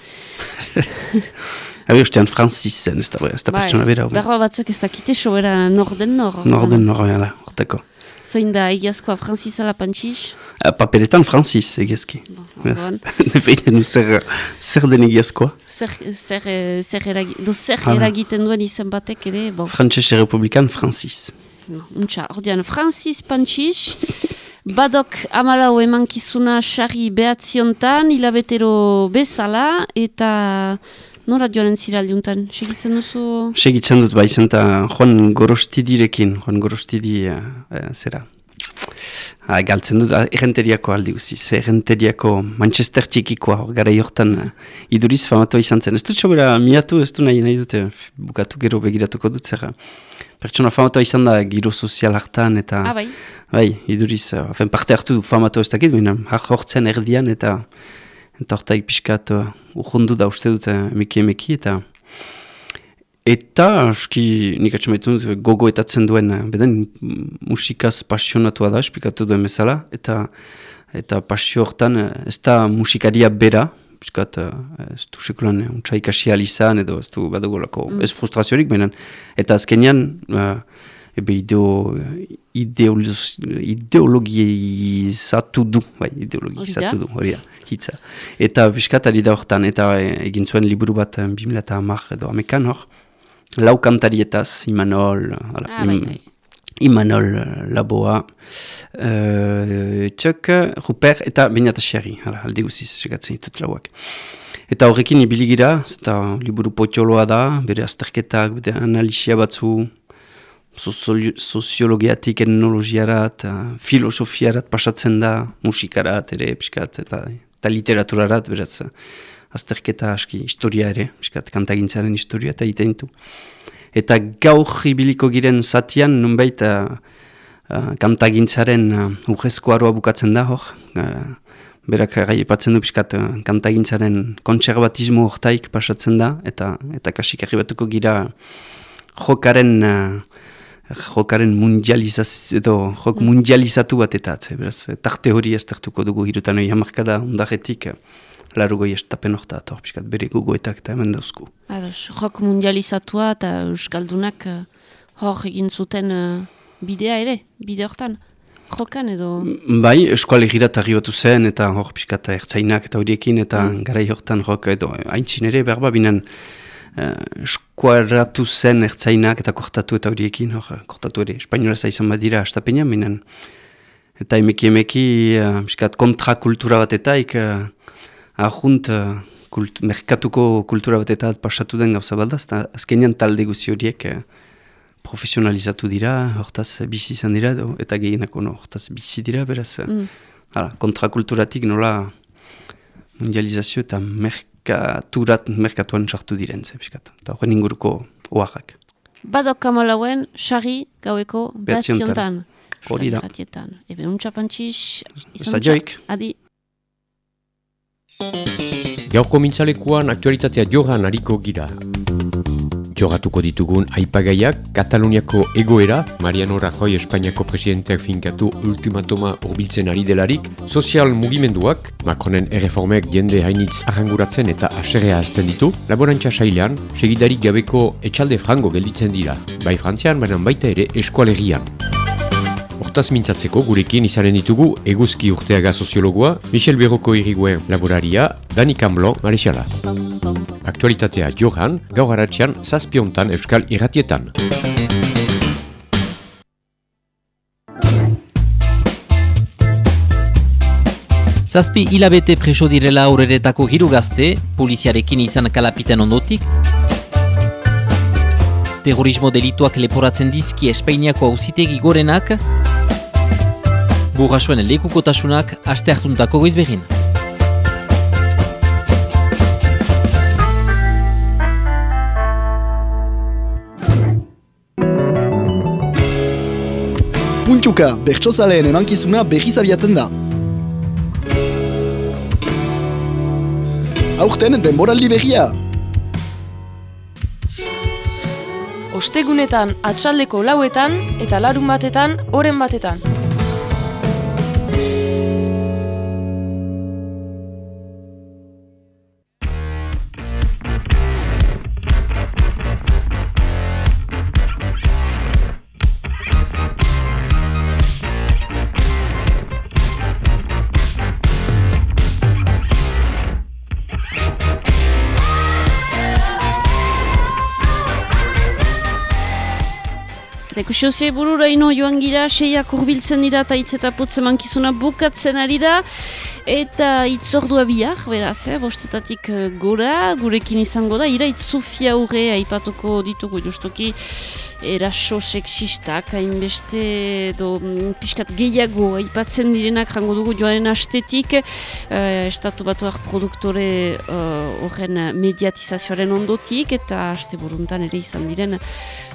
[laughs] Habe ustean Francis zen, ez da, ez da pertsona bera. Bai, Berba batzuk ez dakite sobera norden nor. Norden norbeala, horteko. Zoin da egiazkoa Francisala pantxix? Uh, paperetan Francis, orduan. [laughs] Nefeiten du zer, zer den egiazkoa. Zer, zer, eh, zer, eragi, do zer Hala. eragiten duen izen batek ere, bon. Frantses Republikan Francis. No, untxa, ordean, Francis Pantxix, [laughs] badok amalau emankizuna sarri behatziontan, hilabetero bezala, eta nora joanen ziraldiuntan, segitzen duzu? Segitzen dut bai zen eta Juan Gorostidirekin, Juan Gorostidi, uh, uh, zera. Ah, galtzen dut, ah, errenteriako aldi guziz, errenteriako Manchester txikikoa, hor gara jortan uh, iduriz famatua izan zen. Ez dut sobera miatu, ez du nahi nahi dute, bukatu gero begiratuko dut zera. Pertsona famatua izan da giro sozial hartan eta... Ah, bai. Bai, iduriz, uh, parte hartu du famatua ez dakit, baina har hortzen erdian eta eta hortaik pixkat uh, urrundu da uste dut uh, emeki emeki eta eta aski nik atxamaitu dut gogo etatzen duen uh, beden musikaz pasionatua da esplikatu duen bezala eta eta pasio hortan uh, ez da musikaria bera piskat, uh, ez du sekulan uh, untsa ikasi izan edo ez du badugolako Mm. ez frustraziorik benen eta azkenean uh, ebe ideo, ideoloz, ideologizatu du, bai, ideologizatu du, hori da, hitza. Eta piskat ari da hortan, eta eh, egin zuen liburu bat eh, 2008 edo amekan hor, lau kantarietaz, Imanol, ala, Ah, bai, bai. Imanol eh, Laboa, uh, txok, Rupert eta Beñata Xerri, hala, aldi guziz, segatzen ditut lauak. Eta horrekin ibili gira, eta liburu potxoloa da, bere azterketak, bere analisia batzu, sozio- soziologiatik, etnologiarat, uh, filosofiarat pasatzen da, musikarat ere, piskat, eta, eta literaturarat, beraz, azterketa aski historia ere, piskat, kantagintzaren historia eta iten du. Eta gaur ibiliko giren zatian, nunbait, uh, kantagintzaren uh, urrezko aroa bukatzen da hor. Uh, berak gai epatzen du pixkat uh, kantagintzaren kontserbatismo hortaik pasatzen da, eta eta kasik arribatuko gira jokaren uh, jokaren mundializazio, edo jok mundializatu bat eta, beraz, tarte hori ez tartuko dugu hirutan hori hamarkada ondaretik, larugoi estapen orta, eta piskat bere gugoetak eta hemen dauzku. Ados, jok mundializatua eta Euskaldunak uh, hor egin zuten uh, bidea ere, bide hortan, jokan edo... Bai, eskualegira batu zen, eta hor piskat ertzainak eta horiekin, eta mm. garai hortan jok edo haintzin ere, berba binen, uh, eskuaratu zen ertzainak eta kortatu eta horiekin, hor, kortatu ere, espainola zaizan badira astapenean, minen, eta emeki emeki, uh, piskat kontrakultura bat eta ik, uh, ahunt, uh, kult, merkatuko kultura bat eta pasatu den gauza baldaz, eta azkenean talde guzi horiek uh, profesionalizatu dira, hortaz bizi izan dira, do, eta gehienako no, hortaz bizi dira, beraz, mm. hala, kontrakulturatik nola mundializazio eta merkaturat, merkatuan sartu diren, zebiskat, eta horren inguruko oaxak. Badok kamalauen, xarri gaueko behatziontan. Hori da. Ebe, untxapantxiz, izan txak. Adi. Gaurko mintzalekuan aktualitatea jogan hariko gira. Jogatuko ditugun aipagaiak, Kataluniako egoera, Mariano Rajoy Espainiako presidenteak finkatu ultimatoma urbiltzen ari delarik, sozial mugimenduak, Macronen erreformek jende hainitz arranguratzen eta aserrea azten ditu, laborantza sailean, segidarik gabeko etxalde frango gelditzen dira, bai frantzian, baina baita ere eskualerian. Hortaz mintzatzeko gurekin izanen ditugu eguzki urteaga soziologoa, Michel Berroko iriguen laboraria, Dani Kamblon, Marixala. Aktualitatea Johan, gaur haratzean zazpiontan euskal irratietan. Zazpi hilabete preso direla aurreretako hiru gazte, poliziarekin izan kalapiten ondotik, terrorismo delituak leporatzen dizki Espainiako auzitegi gorenak, Burrasuen lekukotasunak aste hartuntako goiz behin. Puntxuka, bertsozaleen emankizuna berriz abiatzen da. Aurten denboraldi berria! Ostegunetan atxaldeko lauetan eta larun batetan oren batetan. Ikusi burura ino joan gira, seiak urbiltzen dira eta hitz eta putze mankizuna bukatzen ari da. Eta itzordua bihar, beraz, eh, bostetatik eh, gora, gurekin izango da, ira itzufia urre aipatuko ditugu justuki eraso seksistak, hainbeste edo mm, pixkat gehiago aipatzen direnak jango dugu joaren astetik, uh, estatu batuak produktore eh, horren uh, mediatizazioaren ondotik, eta aste buruntan ere izan diren,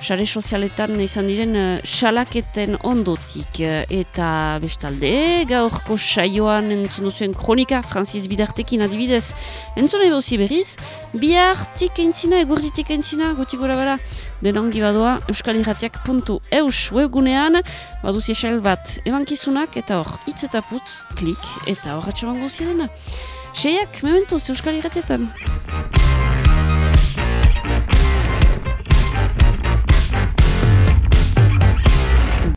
sare sozialetan izan diren salaketen ondotik. Eta bestalde, gaurko saioan entzun duzuen kronika, Francis Bidartekin adibidez, entzun ebe berriz, bihartik entzina, egurzitik entzina, gotik gora bara, denongi badoa, euskalirratiak.eus webgunean, baduzi esel bat emankizunak, eta hor, hitz eta putz, klik, eta hor atxamango dena. Seiak, mementuz, euskalirratietan.